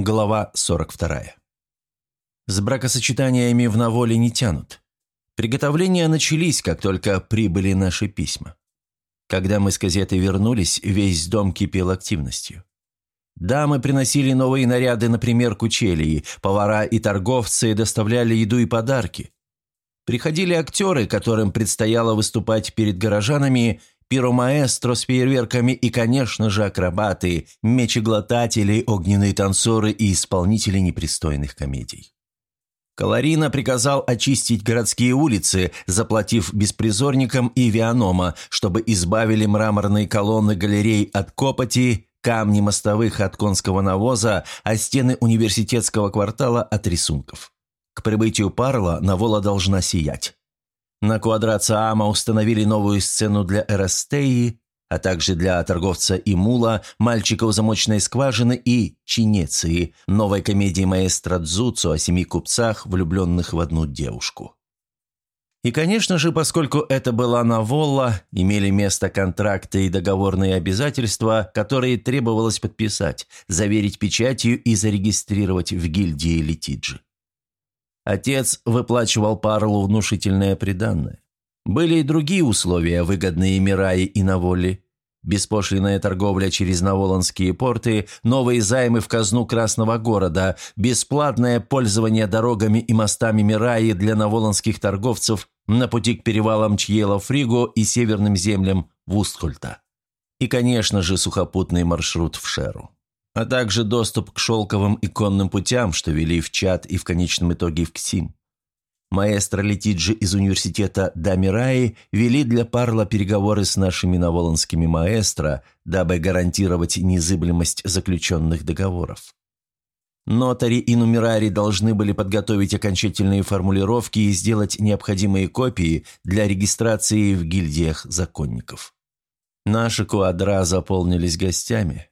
Глава 42. С бракосочетаниями в Наволе не тянут. Приготовления начались, как только прибыли наши письма. Когда мы с газеты вернулись, весь дом кипел активностью. Дамы приносили новые наряды на примерку челии, повара и торговцы доставляли еду и подарки. Приходили актеры, которым предстояло выступать перед горожанами, пиромаэстро с фейерверками и, конечно же, акробаты, мечеглотатели, огненные танцоры и исполнители непристойных комедий. Каларина приказал очистить городские улицы, заплатив беспризорникам и вианома, чтобы избавили мраморные колонны галерей от копоти, камни мостовых от конского навоза, а стены университетского квартала от рисунков. К прибытию Парла Навола должна сиять. На квадраца Ама установили новую сцену для Эрастеи, а также для торговца и мула, мальчика у замочной скважины и Чинеции, новой комедии маэстро Дзуцу о семи купцах, влюбленных в одну девушку. И, конечно же, поскольку это была новолла, имели место контракты и договорные обязательства, которые требовалось подписать, заверить печатью и зарегистрировать в гильдии Летиджи. Отец выплачивал Парлу внушительное приданное. Были и другие условия, выгодные Мирае и Наволе. Беспошлинная торговля через Наволанские порты, новые займы в казну Красного города, бесплатное пользование дорогами и мостами Мираи для наволанских торговцев на пути к перевалам Чьела-Фриго и северным землям Вустхольта. И, конечно же, сухопутный маршрут в Шеру а также доступ к шелковым и конным путям, что вели в Чад и в конечном итоге в Ксим. Маэстро Летиджи из университета Дамираи вели для Парла переговоры с нашими наволонскими маэстро, дабы гарантировать незыблемость заключенных договоров. Нотари и нумерари должны были подготовить окончательные формулировки и сделать необходимые копии для регистрации в гильдиях законников. Наши квадра заполнились гостями.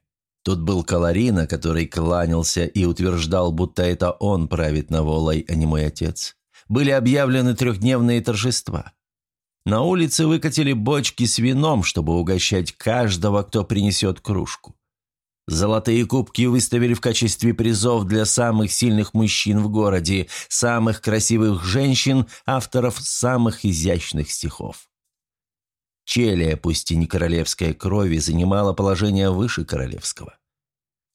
Тут был Каларина, который кланялся и утверждал, будто это он правит Наволой, а не мой отец. Были объявлены трехдневные торжества. На улице выкатили бочки с вином, чтобы угощать каждого, кто принесет кружку. Золотые кубки выставили в качестве призов для самых сильных мужчин в городе, самых красивых женщин, авторов самых изящных стихов. Челия, пусть и не королевской крови, занимала положение выше королевского.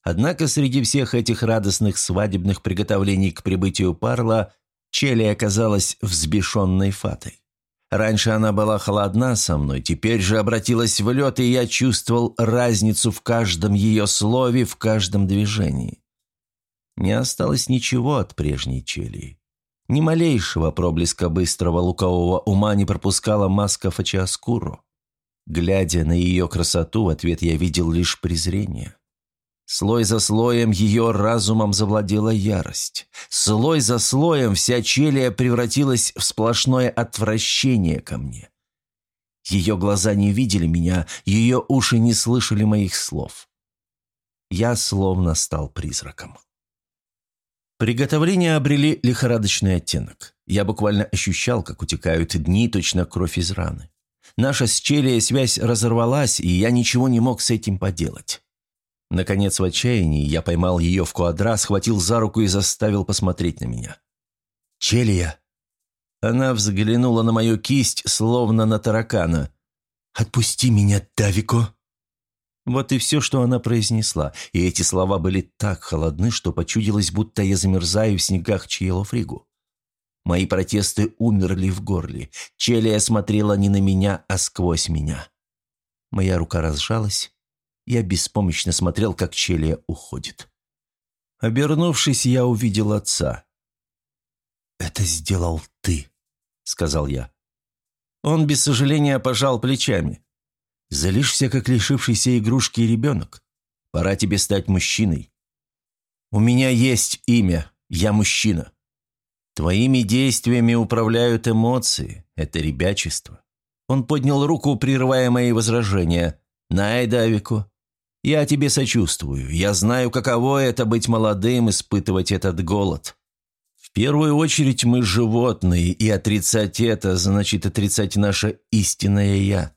Однако среди всех этих радостных свадебных приготовлений к прибытию Парла Челия оказалась взбешенной фатой. Раньше она была холодна со мной, теперь же обратилась в лед, и я чувствовал разницу в каждом ее слове, в каждом движении. Не осталось ничего от прежней Челии. Ни малейшего проблеска быстрого лукового ума не пропускала маска Фачиаскуру. Глядя на ее красоту, в ответ я видел лишь презрение. Слой за слоем ее разумом завладела ярость. Слой за слоем вся челия превратилась в сплошное отвращение ко мне. Ее глаза не видели меня, ее уши не слышали моих слов. Я словно стал призраком. Приготовления обрели лихорадочный оттенок. Я буквально ощущал, как утекают дни, точно кровь из раны. Наша с Челией связь разорвалась, и я ничего не мог с этим поделать. Наконец, в отчаянии, я поймал ее в квадра, схватил за руку и заставил посмотреть на меня. «Челия!» Она взглянула на мою кисть, словно на таракана. «Отпусти меня, Давико!» Вот и все, что она произнесла, и эти слова были так холодны, что почудилось, будто я замерзаю в снегах Чьелофригу. Мои протесты умерли в горле. Челия смотрела не на меня, а сквозь меня. Моя рука разжалась. Я беспомощно смотрел, как Челия уходит. Обернувшись, я увидел отца. «Это сделал ты», — сказал я. Он без сожаления пожал плечами. «Залишься, как лишившийся игрушки ребенок. Пора тебе стать мужчиной. У меня есть имя, я мужчина. Твоими действиями управляют эмоции. Это ребячество. Он поднял руку, прерывая мои возражения. «Най, Давику, я тебе сочувствую. Я знаю, каково это быть молодым, испытывать этот голод. В первую очередь мы животные, и отрицать это значит отрицать наше истинное «я».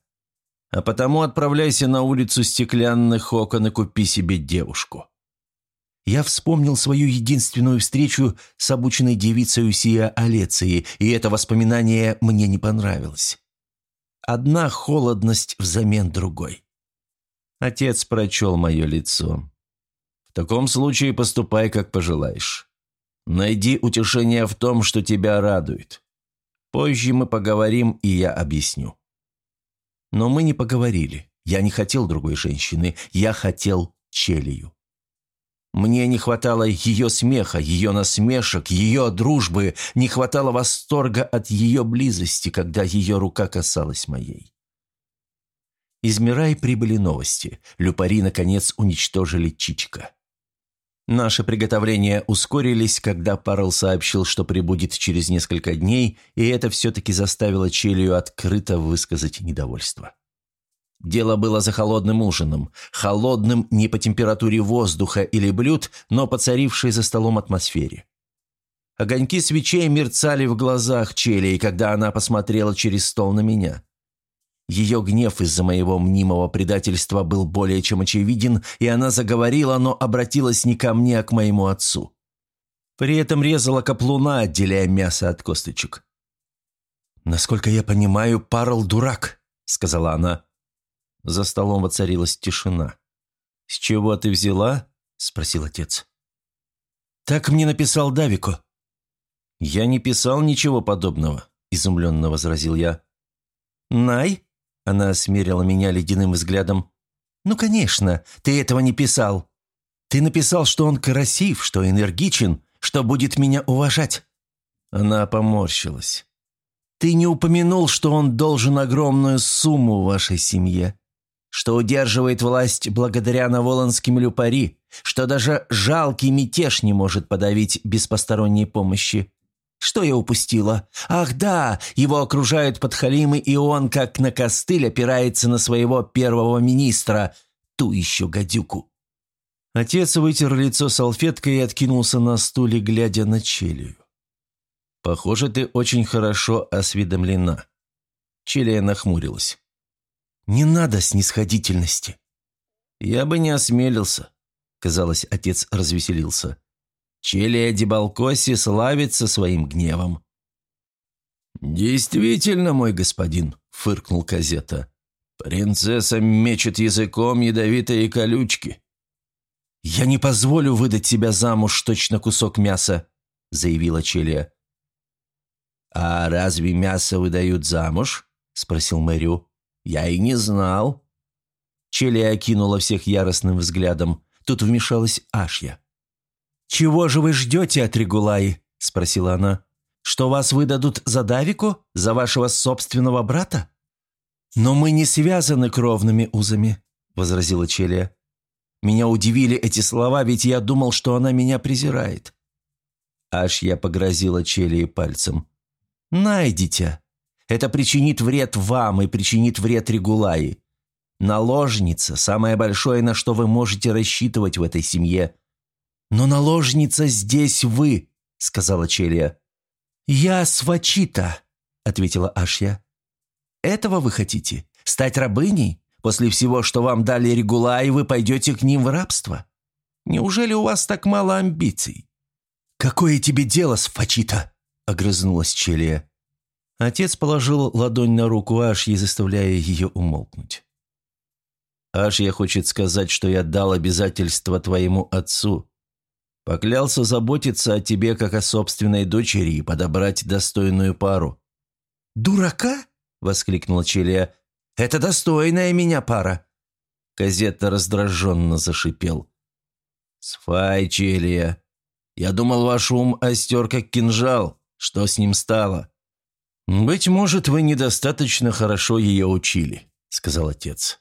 А потому отправляйся на улицу стеклянных окон и купи себе девушку. Я вспомнил свою единственную встречу с обученной девицей Усия Алеции, и это воспоминание мне не понравилось. Одна холодность взамен другой. Отец прочел мое лицо. «В таком случае поступай, как пожелаешь. Найди утешение в том, что тебя радует. Позже мы поговорим, и я объясню». Но мы не поговорили. Я не хотел другой женщины, я хотел Челию. Мне не хватало ее смеха, ее насмешек, ее дружбы, не хватало восторга от ее близости, когда ее рука касалась моей. Из Мирай прибыли новости. Люпари, наконец, уничтожили Чичика. Наши приготовления ускорились, когда Парл сообщил, что прибудет через несколько дней, и это все-таки заставило Челию открыто высказать недовольство. Дело было за холодным ужином. Холодным не по температуре воздуха или блюд, но по царившей за столом атмосфере. Огоньки свечей мерцали в глазах Челии, когда она посмотрела через стол на меня. Ее гнев из-за моего мнимого предательства был более чем очевиден, и она заговорила, но обратилась не ко мне, а к моему отцу. При этом резала каплуна, отделяя мясо от косточек. «Насколько я понимаю, Парл дурак», — сказала она. За столом воцарилась тишина. «С чего ты взяла?» – спросил отец. «Так мне написал Давико». «Я не писал ничего подобного», – изумленно возразил я. «Най?» – она смерила меня ледяным взглядом. «Ну, конечно, ты этого не писал. Ты написал, что он красив, что энергичен, что будет меня уважать». Она поморщилась. «Ты не упомянул, что он должен огромную сумму вашей семье что удерживает власть благодаря наволонским люпари, что даже жалкий мятеж не может подавить без посторонней помощи. Что я упустила? Ах да, его окружают подхалимы, и он, как на костыль, опирается на своего первого министра, ту еще гадюку. Отец вытер лицо салфеткой и откинулся на стуле, глядя на челюю. «Похоже, ты очень хорошо осведомлена». Челия нахмурилась. Не надо снисходительности». «Я бы не осмелился», — казалось, отец развеселился. «Челия Дебалкоси славится своим гневом». «Действительно, мой господин», — фыркнул Казета. «Принцесса мечет языком ядовитые колючки». «Я не позволю выдать себя замуж точно кусок мяса», — заявила Челия. «А разве мясо выдают замуж?» — спросил Мэрю. «Я и не знал». Челия окинула всех яростным взглядом. Тут вмешалась Ашья. «Чего же вы ждете от Регулаи?» – спросила она. «Что вас выдадут за Давику? За вашего собственного брата?» «Но мы не связаны кровными узами», – возразила Челия. «Меня удивили эти слова, ведь я думал, что она меня презирает». Аж я погрозила Челии пальцем. «Найдите!» Это причинит вред вам и причинит вред Регулаи. Наложница – самое большое, на что вы можете рассчитывать в этой семье. Но наложница здесь вы, сказала Челия. Я свачита, ответила Ашья. Этого вы хотите? Стать рабыней? После всего, что вам дали Регулаи, вы пойдете к ним в рабство? Неужели у вас так мало амбиций? «Какое тебе дело, Сфачита?» – огрызнулась Челия. Отец положил ладонь на руку Ашьи, заставляя ее умолкнуть. «Ашья хочет сказать, что я дал обязательство твоему отцу. Поклялся заботиться о тебе, как о собственной дочери, и подобрать достойную пару». «Дурака?» — воскликнула Челия. «Это достойная меня пара!» Казетта раздраженно зашипел. «Сфай, Челия, я думал, ваш ум остер как кинжал. Что с ним стало?» «Быть может, вы недостаточно хорошо ее учили», — сказал отец.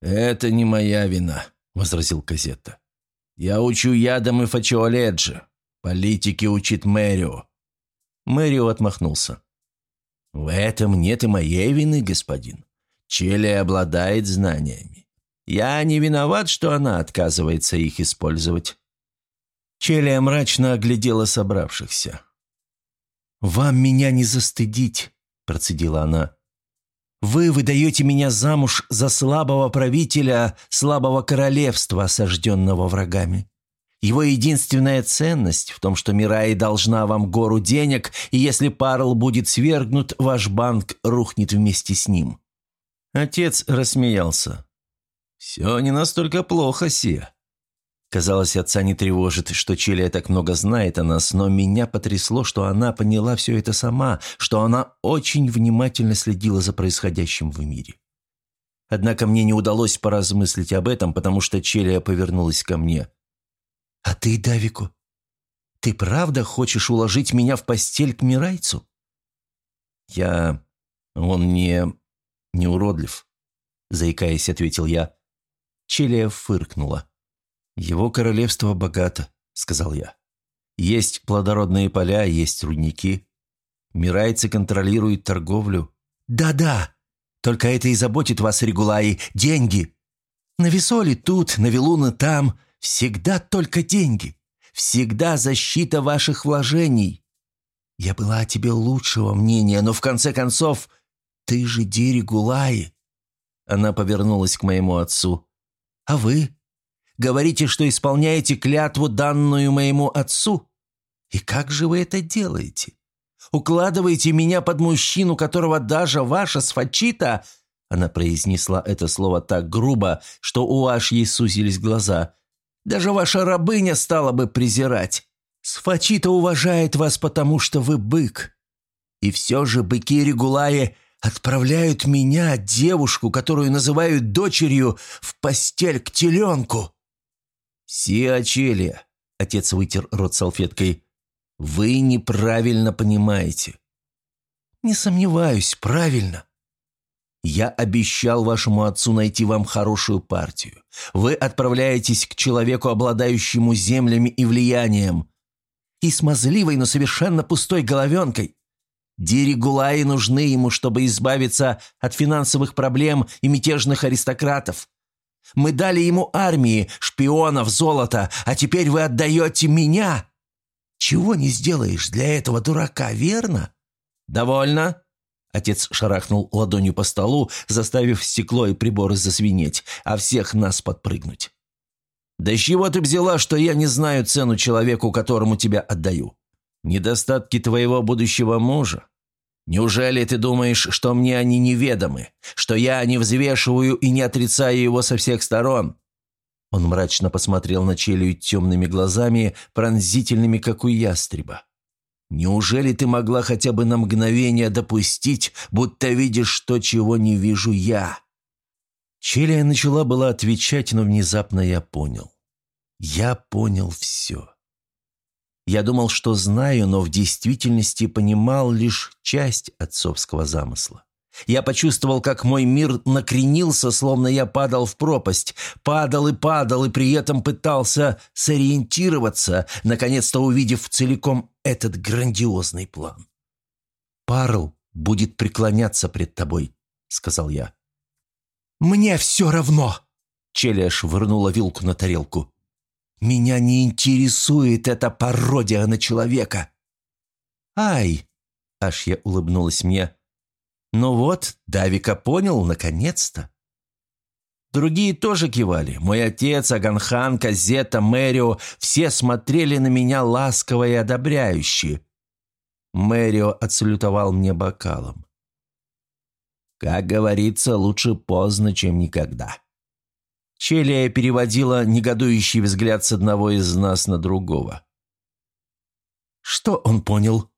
«Это не моя вина», — возразил Казетта. «Я учу ядом и фачиоледжи. Политики учит Мэрио». Мэрио отмахнулся. «В этом нет и моей вины, господин. Челли обладает знаниями. Я не виноват, что она отказывается их использовать». Челия мрачно оглядела собравшихся. «Вам меня не застыдить», – процедила она. «Вы выдаете меня замуж за слабого правителя слабого королевства, осажденного врагами. Его единственная ценность в том, что Мирай должна вам гору денег, и если Парл будет свергнут, ваш банк рухнет вместе с ним». Отец рассмеялся. «Все не настолько плохо, Сия. Казалось, отца не тревожит, что Челия так много знает о нас, но меня потрясло, что она поняла все это сама, что она очень внимательно следила за происходящим в мире. Однако мне не удалось поразмыслить об этом, потому что Челия повернулась ко мне. «А ты, Давику, ты правда хочешь уложить меня в постель к Мирайцу?» «Я... он не... не уродлив», — заикаясь, ответил я. Челия фыркнула. «Его королевство богато», — сказал я. «Есть плодородные поля, есть рудники. Мирайцы контролируют торговлю». «Да-да, только это и заботит вас, Регулаи, деньги. На Весоле тут, на Вилуна там, всегда только деньги. Всегда защита ваших вложений. Я была о тебе лучшего мнения, но в конце концов, ты же Ди Регулаи». Она повернулась к моему отцу. «А вы?» Говорите, что исполняете клятву, данную моему отцу? И как же вы это делаете? Укладываете меня под мужчину, которого даже ваша сфачита...» Она произнесла это слово так грубо, что у Ашьи сузились глаза. «Даже ваша рабыня стала бы презирать. Сфачита уважает вас, потому что вы бык. И все же быки Регулаи отправляют меня, девушку, которую называют дочерью, в постель к теленку. «Сиачелия», — отец вытер рот салфеткой, — «вы неправильно понимаете». «Не сомневаюсь, правильно. Я обещал вашему отцу найти вам хорошую партию. Вы отправляетесь к человеку, обладающему землями и влиянием. И смазливой, но совершенно пустой головенкой. Диригулаи нужны ему, чтобы избавиться от финансовых проблем и мятежных аристократов. Мы дали ему армии, шпионов, золото, а теперь вы отдаете меня. Чего не сделаешь для этого дурака, верно? Довольно. Отец шарахнул ладонью по столу, заставив стекло и приборы засвинеть, а всех нас подпрыгнуть. «Да с чего ты взяла, что я не знаю цену человеку, которому тебя отдаю? Недостатки твоего будущего мужа? Неужели ты думаешь, что мне они неведомы, что я не взвешиваю и не отрицаю его со всех сторон?» Он мрачно посмотрел на челюсть темными глазами, пронзительными, как у ястреба. «Неужели ты могла хотя бы на мгновение допустить, будто видишь то, чего не вижу я?» Челия начала была отвечать, но внезапно я понял. Я понял все. Я думал, что знаю, но в действительности понимал лишь часть отцовского замысла. Я почувствовал, как мой мир накренился, словно я падал в пропасть. Падал и падал, и при этом пытался сориентироваться, наконец-то увидев целиком этот грандиозный план. «Парл будет преклоняться пред тобой», — сказал я. «Мне все равно!» Челия швырнула вилку на тарелку. Меня не интересует эта пародия на человека. Ай, аж я улыбнулась мне. Ну вот, Давика понял, наконец-то. Другие тоже кивали. Мой отец, Аганхан, Казета, Мэрио – все смотрели на меня ласково и одобряюще. Мэрио отсалютовал мне бокалом. Как говорится, лучше поздно, чем никогда. Челия переводила негодующий взгляд с одного из нас на другого. «Что он понял?»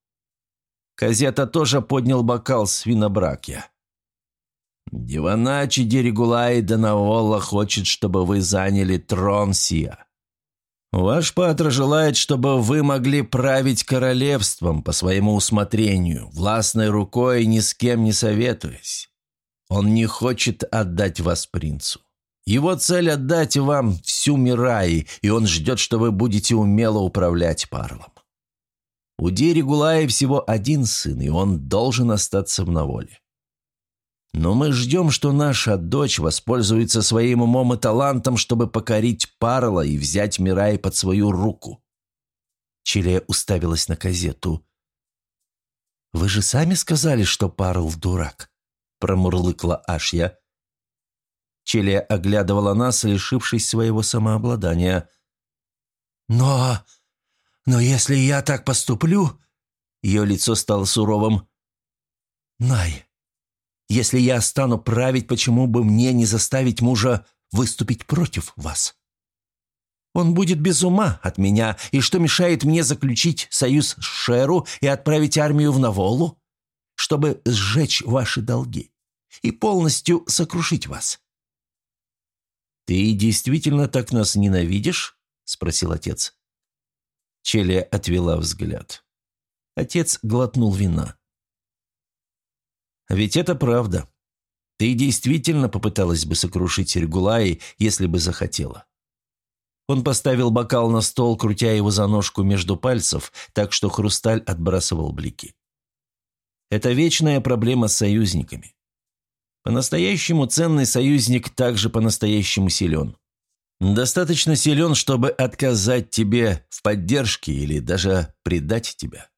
Казета тоже поднял бокал с винобракья. «Диваначи Дерегулай Данаола хочет, чтобы вы заняли трон Сия. Ваш патра желает, чтобы вы могли править королевством по своему усмотрению, властной рукой, ни с кем не советуясь. Он не хочет отдать вас принцу. Его цель – отдать вам всю Мираи, и он ждет, что вы будете умело управлять Парлом. У Дири Гулаи всего один сын, и он должен остаться в наволе. Но мы ждем, что наша дочь воспользуется своим умом и талантом, чтобы покорить Парла и взять Мирай под свою руку. Чилия уставилась на казету. «Вы же сами сказали, что Парл дурак», – промурлыкла Ашья. Челия оглядывала нас, лишившись своего самообладания. «Но... но если я так поступлю...» Ее лицо стало суровым. «Най, если я стану править, почему бы мне не заставить мужа выступить против вас? Он будет без ума от меня, и что мешает мне заключить союз с Шеру и отправить армию в Наволу, чтобы сжечь ваши долги и полностью сокрушить вас?» «Ты действительно так нас ненавидишь?» – спросил отец. Челия отвела взгляд. Отец глотнул вина. «Ведь это правда. Ты действительно попыталась бы сокрушить Регулаи, если бы захотела». Он поставил бокал на стол, крутя его за ножку между пальцев, так что хрусталь отбрасывал блики. Это вечная проблема с союзниками. По-настоящему ценный союзник также по-настоящему силен. Достаточно силен, чтобы отказать тебе в поддержке или даже предать тебя.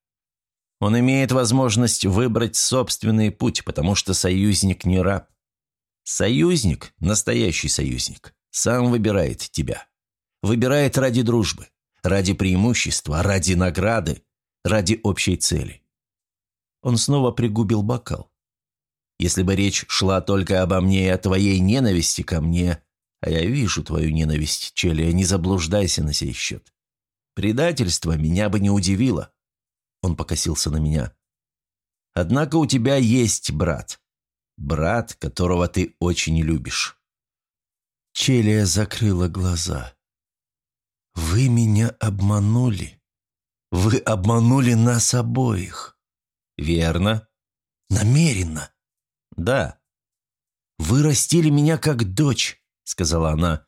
Он имеет возможность выбрать собственный путь, потому что союзник не раб. Союзник, настоящий союзник, сам выбирает тебя. Выбирает ради дружбы, ради преимущества, ради награды, ради общей цели. Он снова пригубил бокал. Если бы речь шла только обо мне и о твоей ненависти ко мне, а я вижу твою ненависть, Челия, не заблуждайся на сей счет. Предательство меня бы не удивило. Он покосился на меня. Однако у тебя есть брат. Брат, которого ты очень любишь. Челия закрыла глаза. «Вы меня обманули. Вы обманули нас обоих». «Верно». «Намеренно». «Да». «Вы растили меня как дочь», — сказала она.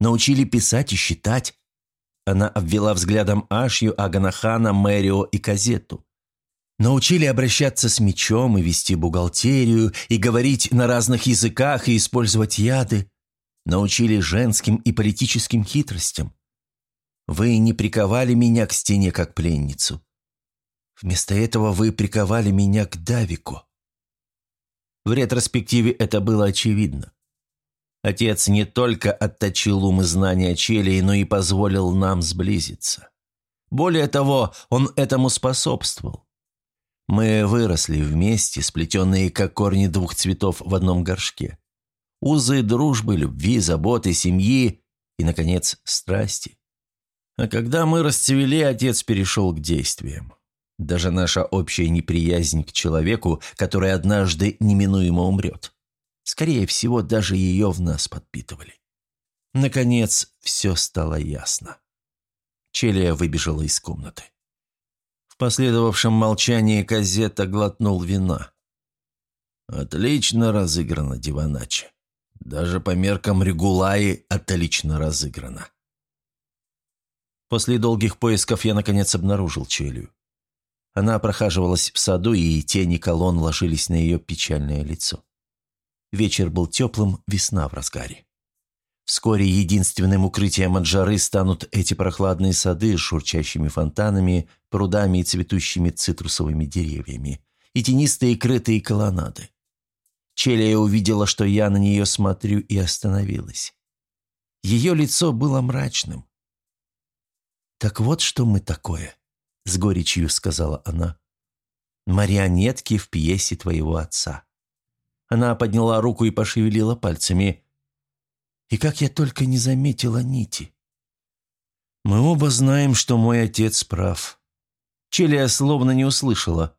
«Научили писать и считать. Она обвела взглядом Ашью, Аганахана, Мэрио и Казетту. Научили обращаться с мечом и вести бухгалтерию, и говорить на разных языках, и использовать яды. Научили женским и политическим хитростям. Вы не приковали меня к стене как пленницу. Вместо этого вы приковали меня к Давику. В ретроспективе это было очевидно. Отец не только отточил ум и знания Челии, но и позволил нам сблизиться. Более того, он этому способствовал. Мы выросли вместе, сплетенные как корни двух цветов в одном горшке. Узы дружбы, любви, заботы, семьи и, наконец, страсти. А когда мы расцвели, отец перешел к действиям. Даже наша общая неприязнь к человеку, который однажды неминуемо умрет. Скорее всего, даже ее в нас подпитывали. Наконец, все стало ясно. Челия выбежала из комнаты. В последовавшем молчании Казета глотнул вина. «Отлично разыграно, Диваначи. Даже по меркам Регулаи отлично разыграно». После долгих поисков я, наконец, обнаружил Челию. Она прохаживалась в саду, и тени колонн ложились на ее печальное лицо. Вечер был теплым, весна в разгаре. Вскоре единственным укрытием от жары станут эти прохладные сады с шурчащими фонтанами, прудами и цветущими цитрусовыми деревьями, и тенистые крытые колоннады. Челия увидела, что я на нее смотрю, и остановилась. Ее лицо было мрачным. «Так вот, что мы такое», — с горечью сказала она. «Марионетки в пьесе твоего отца». Она подняла руку и пошевелила пальцами. И как я только не заметила нити. Мы оба знаем, что мой отец прав. Челия словно не услышала.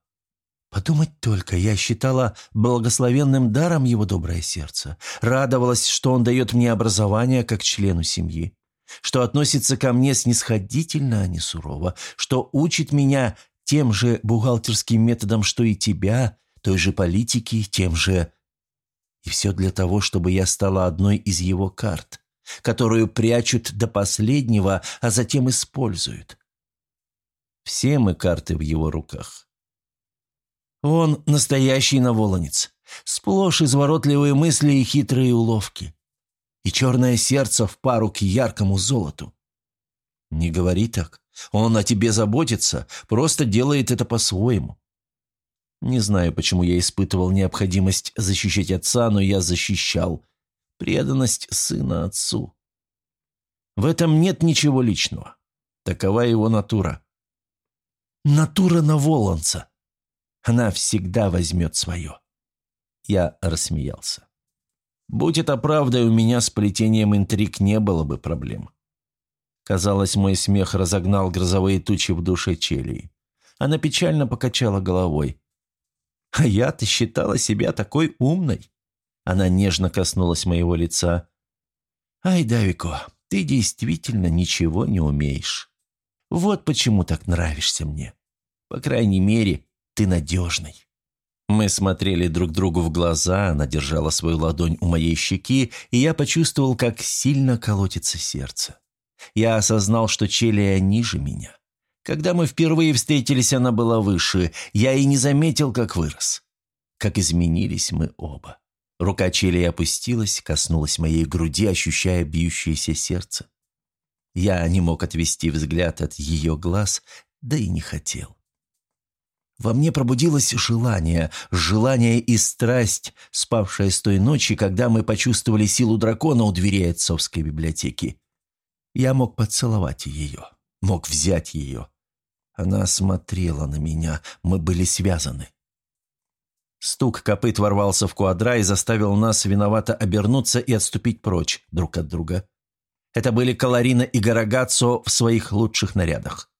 Подумать только, я считала благословенным даром его доброе сердце. Радовалась, что он дает мне образование как члену семьи. Что относится ко мне снисходительно, а не сурово. Что учит меня тем же бухгалтерским методом, что и тебя, той же политики, тем же и все для того, чтобы я стала одной из его карт, которую прячут до последнего, а затем используют. Все мы карты в его руках. Он настоящий наволонец, сплошь изворотливые мысли и хитрые уловки. И черное сердце в пару к яркому золоту. Не говори так. Он о тебе заботится, просто делает это по-своему. Не знаю, почему я испытывал необходимость защищать отца, но я защищал. Преданность сына отцу. В этом нет ничего личного. Такова его натура. Натура Наволанца. Она всегда возьмет свое. Я рассмеялся. Будь это правдой, у меня с плетением интриг не было бы проблем. Казалось, мой смех разогнал грозовые тучи в душе Челии. Она печально покачала головой. «А я-то считала себя такой умной!» Она нежно коснулась моего лица. «Ай, Давико, ты действительно ничего не умеешь. Вот почему так нравишься мне. По крайней мере, ты надежный». Мы смотрели друг другу в глаза, она держала свою ладонь у моей щеки, и я почувствовал, как сильно колотится сердце. Я осознал, что Челия ниже меня. Когда мы впервые встретились, она была выше. Я и не заметил, как вырос. Как изменились мы оба. Рука Челии опустилась, коснулась моей груди, ощущая бьющееся сердце. Я не мог отвести взгляд от ее глаз, да и не хотел. Во мне пробудилось желание, желание и страсть, спавшая с той ночи, когда мы почувствовали силу дракона у дверей отцовской библиотеки. Я мог поцеловать ее, мог взять ее. Она смотрела на меня, мы были связаны. Стук копыт ворвался в квадра и заставил нас виновато обернуться и отступить прочь друг от друга. Это были Каларина и Гарагацо в своих лучших нарядах.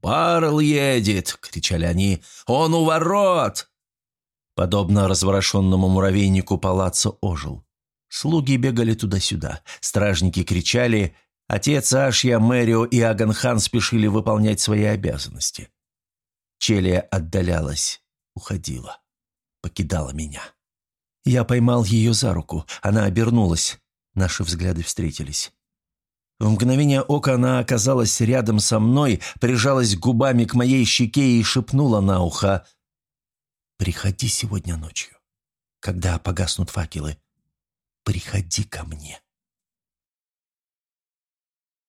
«Парл едет!» — кричали они. «Он у ворот!» Подобно разворошенному муравейнику палаццо ожил. Слуги бегали туда-сюда, стражники кричали, отец Ашья, Мэрио и Аганхан спешили выполнять свои обязанности. Челия отдалялась, уходила, покидала меня. Я поймал ее за руку, она обернулась, наши взгляды встретились. В мгновение ока она оказалась рядом со мной, прижалась губами к моей щеке и шепнула на ухо. «Приходи сегодня ночью, когда погаснут факелы. Приходи ко мне».